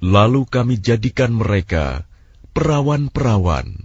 Lalu kami jadikan mereka perawan-perawan.